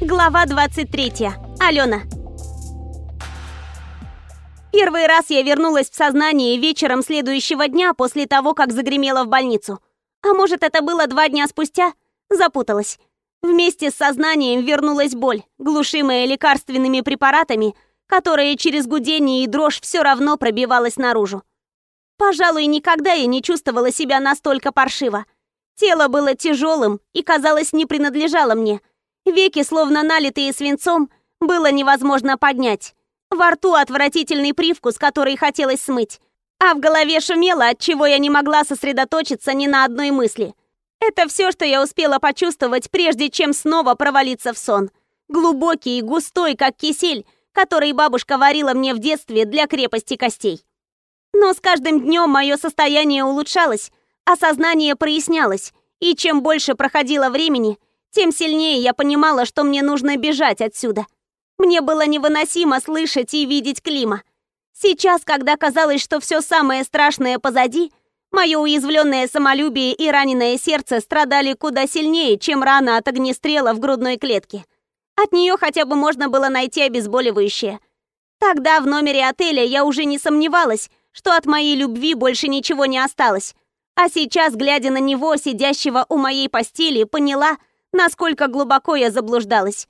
Глава 23. Алена. Первый раз я вернулась в сознание вечером следующего дня после того, как загремела в больницу. А может, это было два дня спустя? Запуталась. Вместе с сознанием вернулась боль, глушимая лекарственными препаратами, которая через гудение и дрожь все равно пробивалась наружу. Пожалуй, никогда я не чувствовала себя настолько паршиво. Тело было тяжелым и, казалось, не принадлежало мне. Веки, словно налитые свинцом, было невозможно поднять. Во рту отвратительный привкус, который хотелось смыть. А в голове шумело, от чего я не могла сосредоточиться ни на одной мысли. Это все, что я успела почувствовать, прежде чем снова провалиться в сон. Глубокий и густой, как кисель, который бабушка варила мне в детстве для крепости костей. Но с каждым днем мое состояние улучшалось, а сознание прояснялось, и чем больше проходило времени, тем сильнее я понимала, что мне нужно бежать отсюда. Мне было невыносимо слышать и видеть Клима. Сейчас, когда казалось, что все самое страшное позади, мое уязвленное самолюбие и раненое сердце страдали куда сильнее, чем рана от огнестрела в грудной клетке. От нее хотя бы можно было найти обезболивающее. Тогда в номере отеля я уже не сомневалась, что от моей любви больше ничего не осталось. А сейчас, глядя на него, сидящего у моей постели, поняла, насколько глубоко я заблуждалась.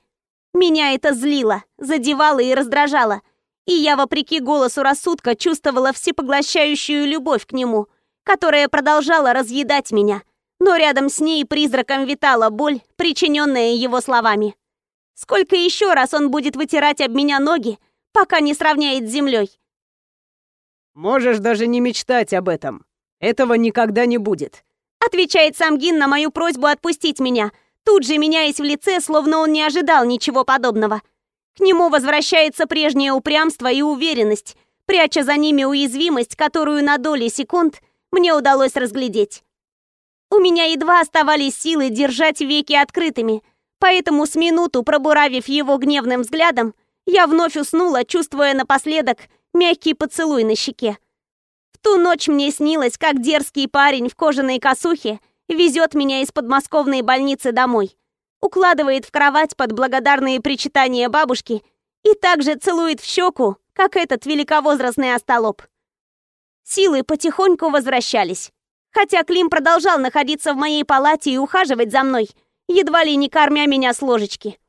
Меня это злило, задевало и раздражало. И я, вопреки голосу рассудка, чувствовала всепоглощающую любовь к нему, которая продолжала разъедать меня. Но рядом с ней призраком витала боль, причиненная его словами. Сколько еще раз он будет вытирать об меня ноги, пока не сравняет с землей? Можешь даже не мечтать об этом. Этого никогда не будет. Отвечает Самгин на мою просьбу отпустить меня, тут же меняясь в лице, словно он не ожидал ничего подобного. К нему возвращается прежнее упрямство и уверенность, пряча за ними уязвимость, которую на доли секунд мне удалось разглядеть. У меня едва оставались силы держать веки открытыми, поэтому с минуту пробуравив его гневным взглядом, я вновь уснула, чувствуя напоследок мягкий поцелуй на щеке. В ту ночь мне снилось, как дерзкий парень в кожаной косухе везет меня из подмосковной больницы домой, укладывает в кровать под благодарные причитания бабушки и также целует в щеку, как этот великовозрастный остолоп. Силы потихоньку возвращались. Хотя Клим продолжал находиться в моей палате и ухаживать за мной, едва ли не кормя меня с ложечки.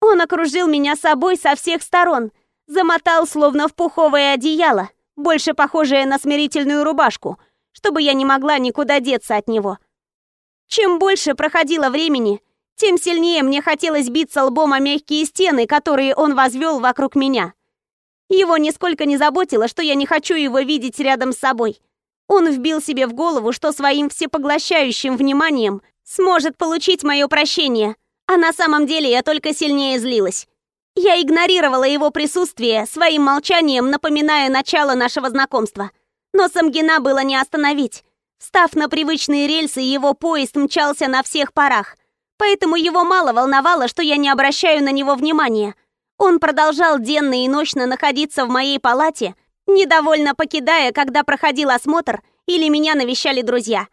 Он окружил меня собой со всех сторон — Замотал, словно в пуховое одеяло, больше похожее на смирительную рубашку, чтобы я не могла никуда деться от него. Чем больше проходило времени, тем сильнее мне хотелось биться лбом о мягкие стены, которые он возвел вокруг меня. Его нисколько не заботило, что я не хочу его видеть рядом с собой. Он вбил себе в голову, что своим всепоглощающим вниманием сможет получить мое прощение, а на самом деле я только сильнее злилась. Я игнорировала его присутствие, своим молчанием напоминая начало нашего знакомства. Но Самгина было не остановить. Став на привычные рельсы, его поезд мчался на всех парах. Поэтому его мало волновало, что я не обращаю на него внимания. Он продолжал денно и ночно находиться в моей палате, недовольно покидая, когда проходил осмотр или меня навещали друзья.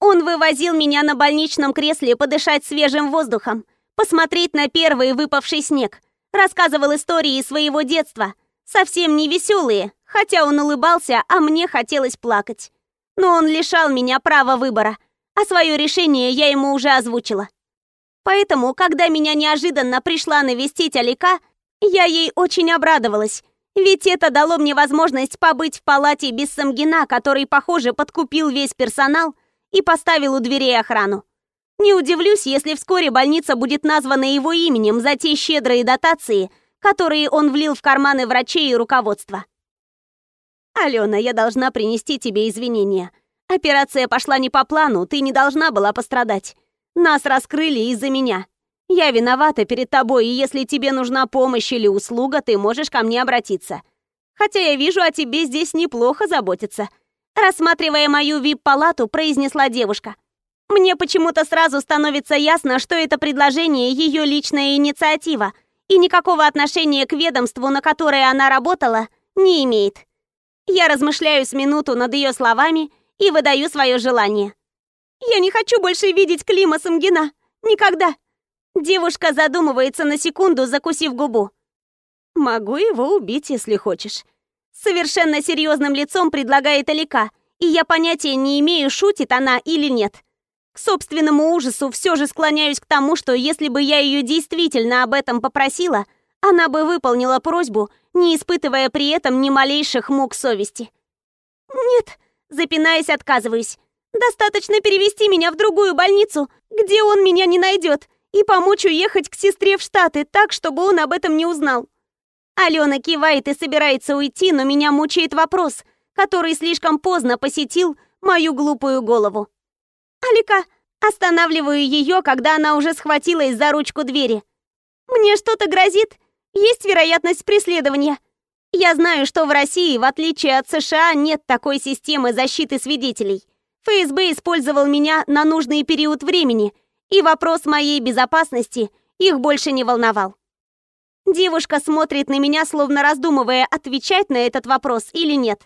Он вывозил меня на больничном кресле подышать свежим воздухом, посмотреть на первый выпавший снег, Рассказывал истории своего детства, совсем не веселые, хотя он улыбался, а мне хотелось плакать. Но он лишал меня права выбора, а свое решение я ему уже озвучила. Поэтому, когда меня неожиданно пришла навестить Алика, я ей очень обрадовалась, ведь это дало мне возможность побыть в палате без Самгина, который, похоже, подкупил весь персонал и поставил у дверей охрану. Не удивлюсь, если вскоре больница будет названа его именем за те щедрые дотации, которые он влил в карманы врачей и руководства. Алена, я должна принести тебе извинения. Операция пошла не по плану, ты не должна была пострадать. Нас раскрыли из-за меня. Я виновата перед тобой, и если тебе нужна помощь или услуга, ты можешь ко мне обратиться. Хотя я вижу, о тебе здесь неплохо заботиться. Рассматривая мою вип-палату, произнесла девушка. Мне почему-то сразу становится ясно, что это предложение ее личная инициатива и никакого отношения к ведомству, на которое она работала, не имеет. Я размышляю с минуту над ее словами и выдаю свое желание. Я не хочу больше видеть Клима Самгина. Никогда. Девушка задумывается на секунду, закусив губу. Могу его убить, если хочешь. Совершенно серьезным лицом предлагает Алика, и я понятия не имею, шутит она или нет. К собственному ужасу все же склоняюсь к тому, что если бы я ее действительно об этом попросила, она бы выполнила просьбу, не испытывая при этом ни малейших мук совести. «Нет», запинаясь, отказываюсь. «Достаточно перевести меня в другую больницу, где он меня не найдет, и помочь уехать к сестре в Штаты так, чтобы он об этом не узнал». Алена кивает и собирается уйти, но меня мучает вопрос, который слишком поздно посетил мою глупую голову. «Алика!» Останавливаю ее, когда она уже схватилась за ручку двери. «Мне что-то грозит? Есть вероятность преследования?» Я знаю, что в России, в отличие от США, нет такой системы защиты свидетелей. ФСБ использовал меня на нужный период времени, и вопрос моей безопасности их больше не волновал. Девушка смотрит на меня, словно раздумывая, отвечать на этот вопрос или нет.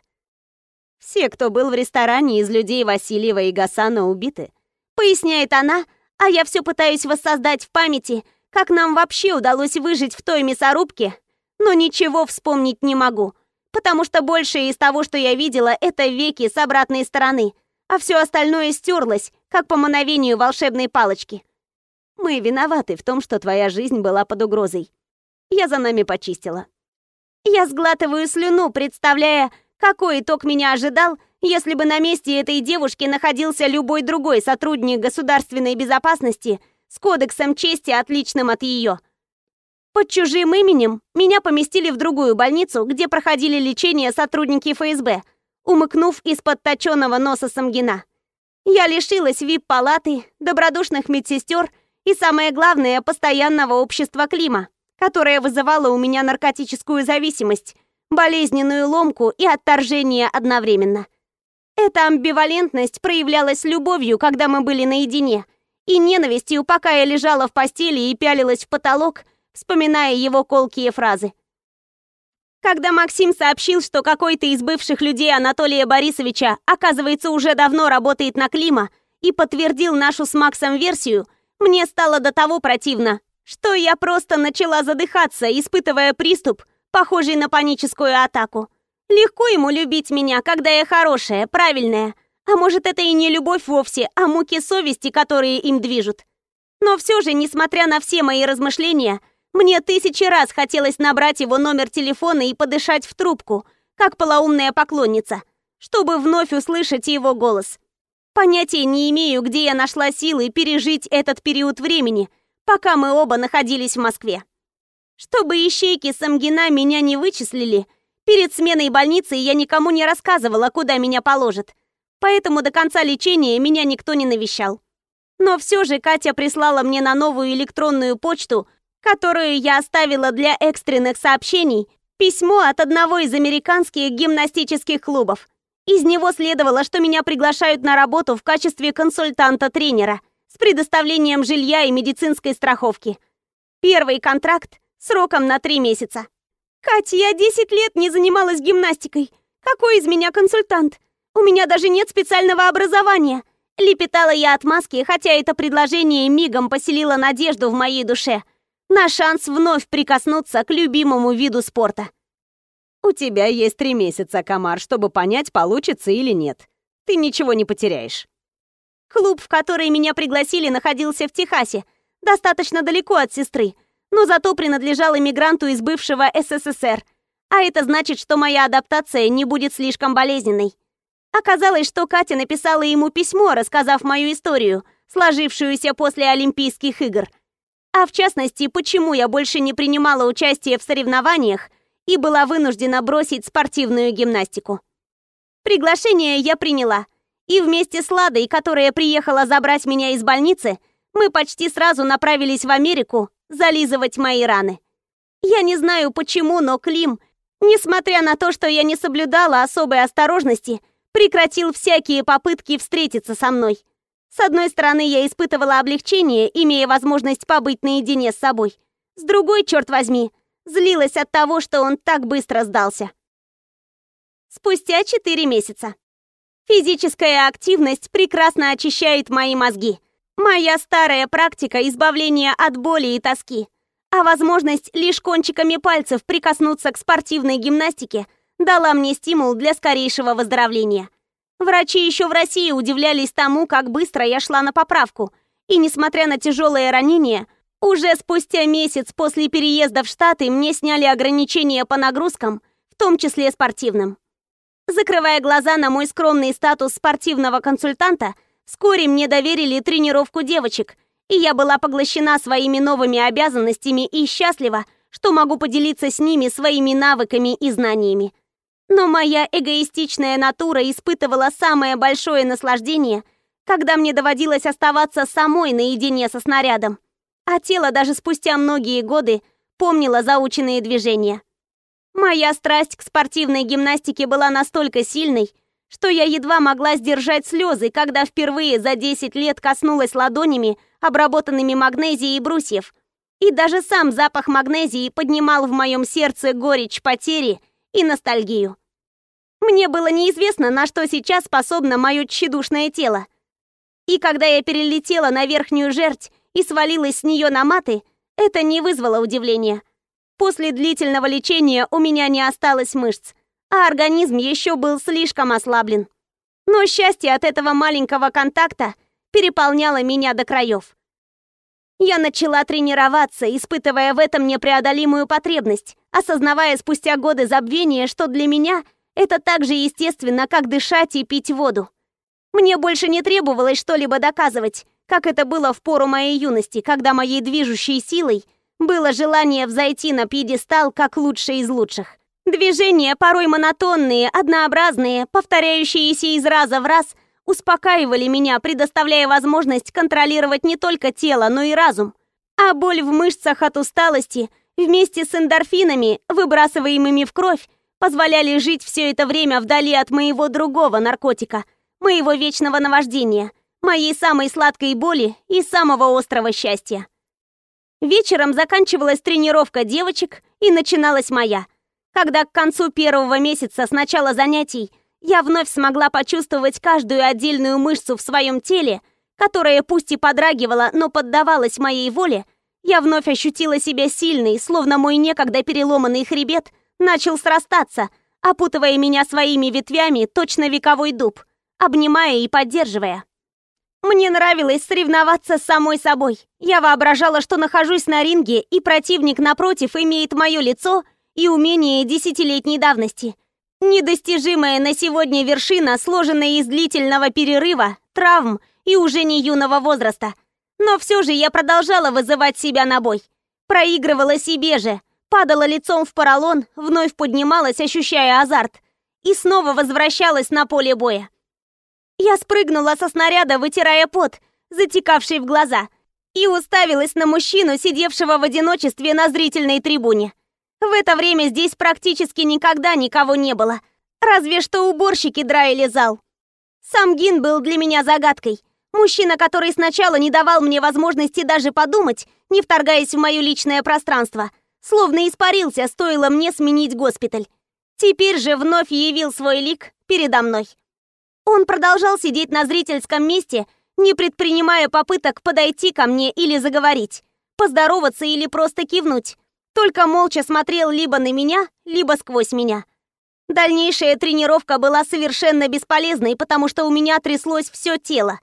Все, кто был в ресторане из людей Васильева и Гасана, убиты. Поясняет она, а я все пытаюсь воссоздать в памяти, как нам вообще удалось выжить в той мясорубке, но ничего вспомнить не могу, потому что большее из того, что я видела, это веки с обратной стороны, а все остальное стерлось, как по мановению волшебной палочки. Мы виноваты в том, что твоя жизнь была под угрозой. Я за нами почистила. Я сглатываю слюну, представляя, какой итог меня ожидал, если бы на месте этой девушки находился любой другой сотрудник государственной безопасности с кодексом чести, отличным от ее. Под чужим именем меня поместили в другую больницу, где проходили лечение сотрудники ФСБ, умыкнув из-под точенного носа Самгина. Я лишилась вип-палаты, добродушных медсестер и, самое главное, постоянного общества Клима, которое вызывало у меня наркотическую зависимость, болезненную ломку и отторжение одновременно. Эта амбивалентность проявлялась любовью, когда мы были наедине, и ненавистью, пока я лежала в постели и пялилась в потолок, вспоминая его колкие фразы. Когда Максим сообщил, что какой-то из бывших людей Анатолия Борисовича, оказывается, уже давно работает на Клима, и подтвердил нашу с Максом версию, мне стало до того противно, что я просто начала задыхаться, испытывая приступ, похожий на паническую атаку. Легко ему любить меня, когда я хорошая, правильная. А может, это и не любовь вовсе, а муки совести, которые им движут. Но все же, несмотря на все мои размышления, мне тысячи раз хотелось набрать его номер телефона и подышать в трубку, как полоумная поклонница, чтобы вновь услышать его голос. Понятия не имею, где я нашла силы пережить этот период времени, пока мы оба находились в Москве. Чтобы ищейки Самгина меня не вычислили, перед сменой больницы я никому не рассказывала, куда меня положат. Поэтому до конца лечения меня никто не навещал. Но все же Катя прислала мне на новую электронную почту, которую я оставила для экстренных сообщений, письмо от одного из американских гимнастических клубов. Из него следовало, что меня приглашают на работу в качестве консультанта-тренера с предоставлением жилья и медицинской страховки. Первый контракт сроком на три месяца. «Катя, я 10 лет не занималась гимнастикой. Какой из меня консультант? У меня даже нет специального образования». Лепетала я от маски, хотя это предложение мигом поселило надежду в моей душе. На шанс вновь прикоснуться к любимому виду спорта. «У тебя есть три месяца, Комар, чтобы понять, получится или нет. Ты ничего не потеряешь». Клуб, в который меня пригласили, находился в Техасе, достаточно далеко от сестры но зато принадлежал иммигранту из бывшего СССР. А это значит, что моя адаптация не будет слишком болезненной. Оказалось, что Катя написала ему письмо, рассказав мою историю, сложившуюся после Олимпийских игр. А в частности, почему я больше не принимала участие в соревнованиях и была вынуждена бросить спортивную гимнастику. Приглашение я приняла. И вместе с Ладой, которая приехала забрать меня из больницы, мы почти сразу направились в Америку зализывать мои раны. Я не знаю почему, но Клим, несмотря на то, что я не соблюдала особой осторожности, прекратил всякие попытки встретиться со мной. С одной стороны, я испытывала облегчение, имея возможность побыть наедине с собой. С другой, черт возьми, злилась от того, что он так быстро сдался. Спустя четыре месяца. Физическая активность прекрасно очищает мои мозги. Моя старая практика избавления от боли и тоски, а возможность лишь кончиками пальцев прикоснуться к спортивной гимнастике дала мне стимул для скорейшего выздоровления. Врачи еще в России удивлялись тому, как быстро я шла на поправку. И несмотря на тяжелое ранение, уже спустя месяц после переезда в Штаты мне сняли ограничения по нагрузкам, в том числе спортивным. Закрывая глаза на мой скромный статус спортивного консультанта, вскоре мне доверили тренировку девочек, и я была поглощена своими новыми обязанностями и счастлива, что могу поделиться с ними своими навыками и знаниями. Но моя эгоистичная натура испытывала самое большое наслаждение, когда мне доводилось оставаться самой наедине со снарядом, а тело даже спустя многие годы помнило заученные движения. Моя страсть к спортивной гимнастике была настолько сильной, что я едва могла сдержать слезы, когда впервые за 10 лет коснулась ладонями, обработанными магнезией брусьев. И даже сам запах магнезии поднимал в моем сердце горечь потери и ностальгию. Мне было неизвестно, на что сейчас способно мое тщедушное тело. И когда я перелетела на верхнюю жерть и свалилась с нее на маты, это не вызвало удивления. После длительного лечения у меня не осталось мышц, а организм еще был слишком ослаблен. Но счастье от этого маленького контакта переполняло меня до краев. Я начала тренироваться, испытывая в этом непреодолимую потребность, осознавая спустя годы забвения, что для меня это так же естественно, как дышать и пить воду. Мне больше не требовалось что-либо доказывать, как это было в пору моей юности, когда моей движущей силой – было желание взойти на пьедестал как лучший из лучших. Движения, порой монотонные, однообразные, повторяющиеся из раза в раз, успокаивали меня, предоставляя возможность контролировать не только тело, но и разум. А боль в мышцах от усталости вместе с эндорфинами, выбрасываемыми в кровь, позволяли жить все это время вдали от моего другого наркотика, моего вечного наваждения, моей самой сладкой боли и самого острого счастья. Вечером заканчивалась тренировка девочек и начиналась моя. Когда к концу первого месяца с начала занятий я вновь смогла почувствовать каждую отдельную мышцу в своем теле, которая пусть и подрагивала, но поддавалась моей воле, я вновь ощутила себя сильной, словно мой некогда переломанный хребет начал срастаться, опутывая меня своими ветвями, точно вековой дуб, обнимая и поддерживая. Мне нравилось соревноваться с самой собой. Я воображала, что нахожусь на ринге, и противник напротив имеет мое лицо и умение десятилетней давности. Недостижимая на сегодня вершина, сложенная из длительного перерыва, травм и уже не юного возраста. Но все же я продолжала вызывать себя на бой. Проигрывала себе же, падала лицом в поролон, вновь поднималась, ощущая азарт, и снова возвращалась на поле боя. Я спрыгнула со снаряда, вытирая пот, затекавший в глаза, и уставилась на мужчину, сидевшего в одиночестве на зрительной трибуне. В это время здесь практически никогда никого не было, разве что уборщики драили зал. Сам Гин был для меня загадкой. Мужчина, который сначала не давал мне возможности даже подумать, не вторгаясь в мое личное пространство, словно испарился, стоило мне сменить госпиталь. Теперь же вновь явил свой лик передо мной. Он продолжал сидеть на зрительском месте, не предпринимая попыток подойти ко мне или заговорить, поздороваться или просто кивнуть. Только молча смотрел либо на меня, либо сквозь меня. Дальнейшая тренировка была совершенно бесполезной, потому что у меня тряслось все тело.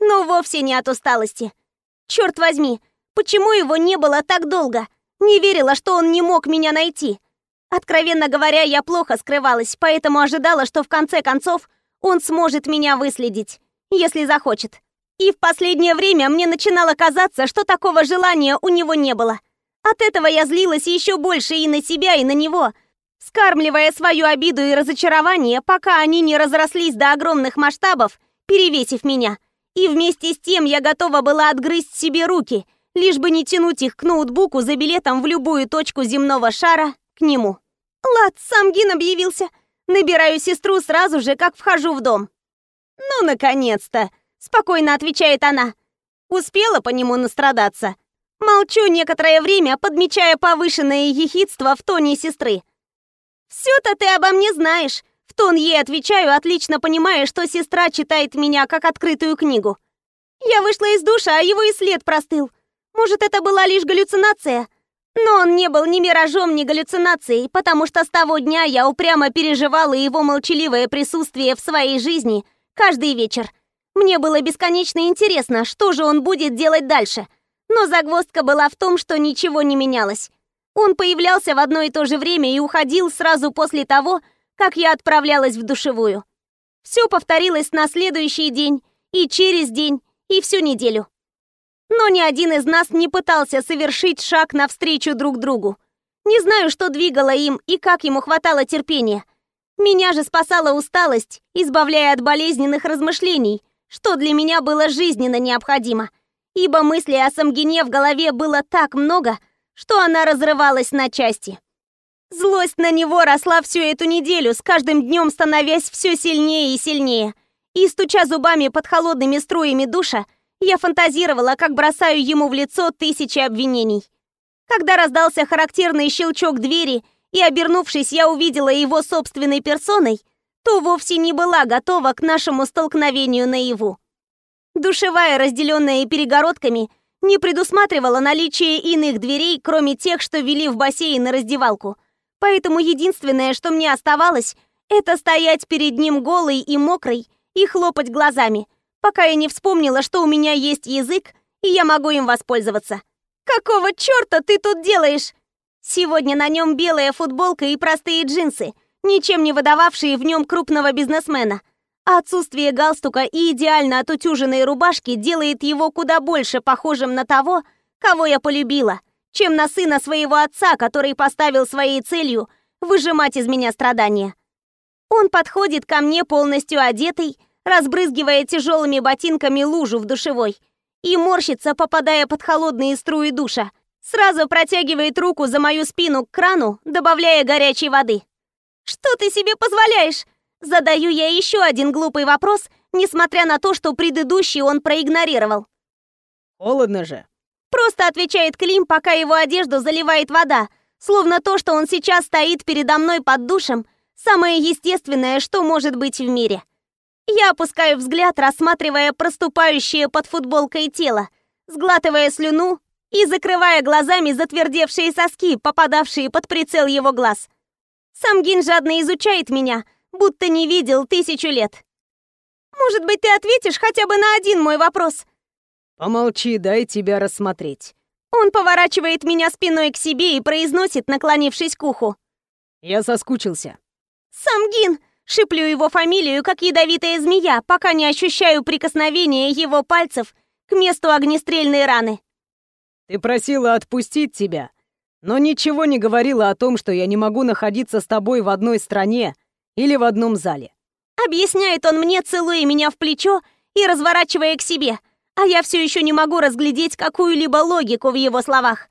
Но вовсе не от усталости. Черт возьми, почему его не было так долго? Не верила, что он не мог меня найти. Откровенно говоря, я плохо скрывалась, поэтому ожидала, что в конце концов он сможет меня выследить, если захочет. И в последнее время мне начинало казаться, что такого желания у него не было. От этого я злилась еще больше и на себя, и на него, скармливая свою обиду и разочарование, пока они не разрослись до огромных масштабов, перевесив меня. И вместе с тем я готова была отгрызть себе руки, лишь бы не тянуть их к ноутбуку за билетом в любую точку земного шара к нему. Лад, сам Гин объявился. Набираю сестру сразу же, как вхожу в дом. «Ну, наконец-то!» — спокойно отвечает она. Успела по нему настрадаться. Молчу некоторое время, подмечая повышенное ехидство в тоне сестры. «Все-то ты обо мне знаешь!» В тон ей отвечаю, отлично понимая, что сестра читает меня как открытую книгу. Я вышла из душа, а его и след простыл. Может, это была лишь галлюцинация? Но он не был ни миражом, ни галлюцинацией, потому что с того дня я упрямо переживала его молчаливое присутствие в своей жизни каждый вечер. Мне было бесконечно интересно, что же он будет делать дальше. Но загвоздка была в том, что ничего не менялось. Он появлялся в одно и то же время и уходил сразу после того, как я отправлялась в душевую. Все повторилось на следующий день, и через день, и всю неделю. Но ни один из нас не пытался совершить шаг навстречу друг другу. Не знаю, что двигало им и как ему хватало терпения. Меня же спасала усталость, избавляя от болезненных размышлений, что для меня было жизненно необходимо, ибо мысли о Самгине в голове было так много, что она разрывалась на части. Злость на него росла всю эту неделю, с каждым днем становясь все сильнее и сильнее. И, стуча зубами под холодными струями душа, я фантазировала, как бросаю ему в лицо тысячи обвинений. Когда раздался характерный щелчок двери, и, обернувшись, я увидела его собственной персоной, то вовсе не была готова к нашему столкновению наяву. Душевая, разделенная перегородками, не предусматривала наличие иных дверей, кроме тех, что вели в бассейн и раздевалку. Поэтому единственное, что мне оставалось, это стоять перед ним голой и мокрой и хлопать глазами, пока я не вспомнила, что у меня есть язык, и я могу им воспользоваться. «Какого черта ты тут делаешь?» Сегодня на нем белая футболка и простые джинсы — ничем не выдававшие в нем крупного бизнесмена. Отсутствие галстука и идеально отутюженной рубашки делает его куда больше похожим на того, кого я полюбила, чем на сына своего отца, который поставил своей целью выжимать из меня страдания. Он подходит ко мне полностью одетый, разбрызгивая тяжелыми ботинками лужу в душевой, и морщится, попадая под холодные струи душа. Сразу протягивает руку за мою спину к крану, добавляя горячей воды. Что ты себе позволяешь? Задаю я еще один глупый вопрос, несмотря на то, что предыдущий он проигнорировал. Холодно же. Просто отвечает Клим, пока его одежду заливает вода, словно то, что он сейчас стоит передо мной под душем, самое естественное, что может быть в мире. Я опускаю взгляд, рассматривая проступающее под футболкой тело, сглатывая слюну и закрывая глазами затвердевшие соски, попадавшие под прицел его глаз. Самгин жадно изучает меня, будто не видел тысячу лет. Может быть, ты ответишь хотя бы на один мой вопрос? Помолчи, дай тебя рассмотреть. Он поворачивает меня спиной к себе и произносит, наклонившись к уху. Я соскучился. Самгин! Шиплю его фамилию, как ядовитая змея, пока не ощущаю прикосновения его пальцев к месту огнестрельной раны. Ты просила отпустить тебя, но ничего не говорила о том, что я не могу находиться с тобой в одной стране или в одном зале. Объясняет он мне, целуя меня в плечо и разворачивая к себе, а я все еще не могу разглядеть какую-либо логику в его словах.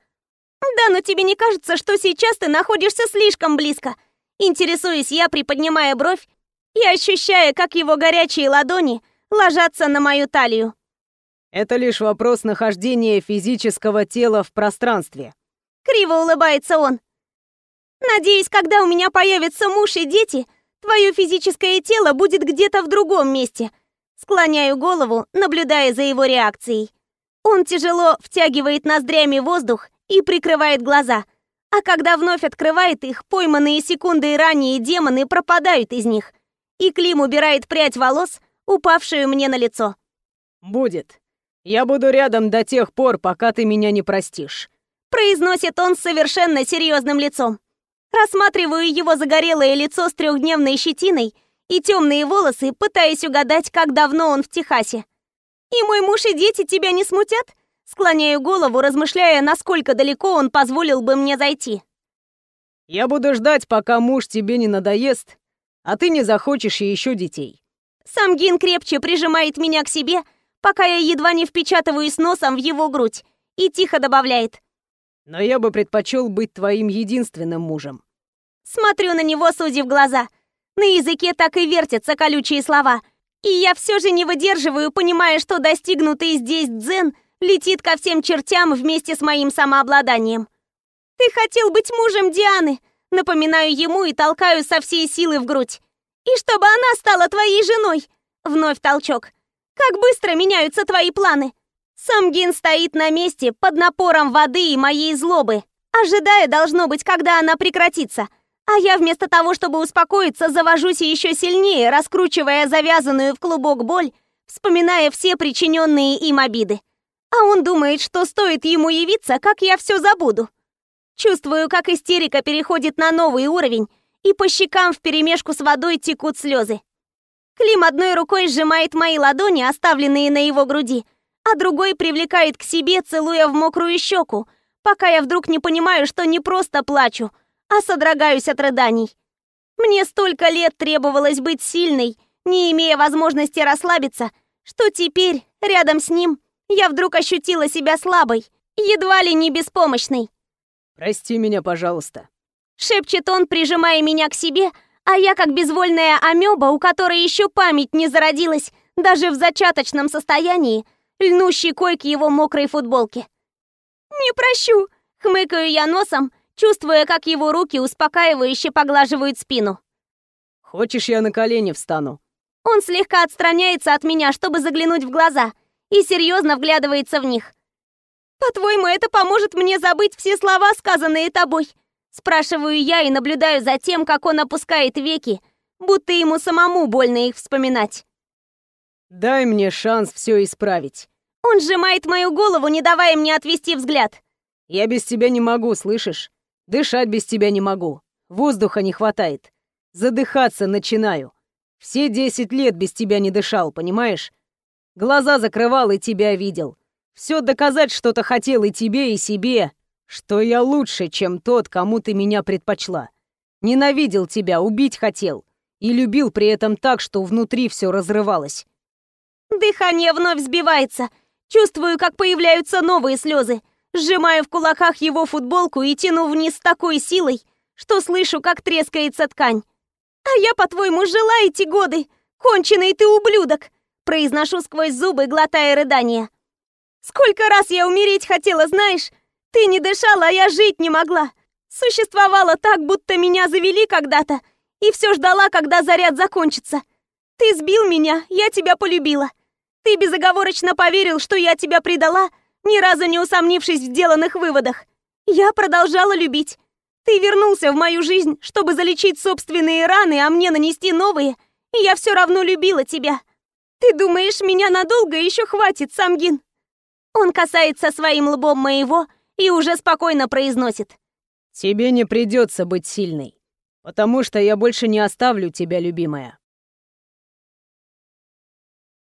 «Да, но тебе не кажется, что сейчас ты находишься слишком близко?» Интересуюсь я, приподнимая бровь и ощущая, как его горячие ладони ложатся на мою талию. Это лишь вопрос нахождения физического тела в пространстве. Криво улыбается он. Надеюсь, когда у меня появятся муж и дети, твое физическое тело будет где-то в другом месте. Склоняю голову, наблюдая за его реакцией. Он тяжело втягивает ноздрями воздух и прикрывает глаза. А когда вновь открывает их, пойманные секунды ранее демоны пропадают из них. И Клим убирает прядь волос, упавшую мне на лицо. «Будет. Я буду рядом до тех пор, пока ты меня не простишь произносит он с совершенно серьезным лицом. Рассматриваю его загорелое лицо с трехдневной щетиной и темные волосы, пытаясь угадать, как давно он в Техасе. «И мой муж и дети тебя не смутят?» Склоняю голову, размышляя, насколько далеко он позволил бы мне зайти. «Я буду ждать, пока муж тебе не надоест, а ты не захочешь еще детей». Сам Гин крепче прижимает меня к себе, пока я едва не впечатываюсь носом в его грудь, и тихо добавляет. Но я бы предпочел быть твоим единственным мужем. Смотрю на него, судя в глаза. На языке так и вертятся колючие слова. И я все же не выдерживаю, понимая, что достигнутый здесь дзен летит ко всем чертям вместе с моим самообладанием. «Ты хотел быть мужем Дианы!» Напоминаю ему и толкаю со всей силы в грудь. «И чтобы она стала твоей женой!» Вновь толчок. Как быстро меняются твои планы! Самгин стоит на месте под напором воды и моей злобы, ожидая, должно быть, когда она прекратится. А я вместо того, чтобы успокоиться, завожусь еще сильнее, раскручивая завязанную в клубок боль, вспоминая все причиненные им обиды. А он думает, что стоит ему явиться, как я все забуду. Чувствую, как истерика переходит на новый уровень, и по щекам вперемешку с водой текут слезы. Клим одной рукой сжимает мои ладони, оставленные на его груди, а другой привлекает к себе, целуя в мокрую щеку, пока я вдруг не понимаю, что не просто плачу, а содрогаюсь от рыданий. Мне столько лет требовалось быть сильной, не имея возможности расслабиться, что теперь, рядом с ним, я вдруг ощутила себя слабой, едва ли не беспомощной. «Прости меня, пожалуйста», — шепчет он, прижимая меня к себе, а я, как безвольная амеба, у которой еще память не зародилась, даже в зачаточном состоянии, льну щекой к его мокрой футболке. «Не прощу!» — хмыкаю я носом, чувствуя, как его руки успокаивающе поглаживают спину. «Хочешь, я на колени встану?» Он слегка отстраняется от меня, чтобы заглянуть в глаза, и серьезно вглядывается в них. «По-твоему, это поможет мне забыть все слова, сказанные тобой?» Спрашиваю я и наблюдаю за тем, как он опускает веки, будто ему самому больно их вспоминать. «Дай мне шанс все исправить». Он сжимает мою голову, не давая мне отвести взгляд. «Я без тебя не могу, слышишь? Дышать без тебя не могу. Воздуха не хватает. Задыхаться начинаю. Все десять лет без тебя не дышал, понимаешь? Глаза закрывал и тебя видел. Все доказать что-то хотел и тебе, и себе, что я лучше, чем тот, кому ты меня предпочла. Ненавидел тебя, убить хотел. И любил при этом так, что внутри все разрывалось. Дыхание вновь сбивается. Чувствую, как появляются новые слезы. Сжимаю в кулаках его футболку и тяну вниз с такой силой, что слышу, как трескается ткань. «А я, по-твоему, жила эти годы? Конченый ты ублюдок!» Произношу сквозь зубы, глотая рыдания. Сколько раз я умереть хотела, знаешь? Ты не дышала, а я жить не могла. Существовала так, будто меня завели когда-то, и все ждала, когда заряд закончится. Ты сбил меня, я тебя полюбила. Ты безоговорочно поверил, что я тебя предала, ни разу не усомнившись в сделанных выводах. Я продолжала любить. Ты вернулся в мою жизнь, чтобы залечить собственные раны, а мне нанести новые, и я все равно любила тебя. Ты думаешь, меня надолго еще хватит, Самгин? Он касается своим лбом моего и уже спокойно произносит. «Тебе не придется быть сильной, потому что я больше не оставлю тебя, любимая.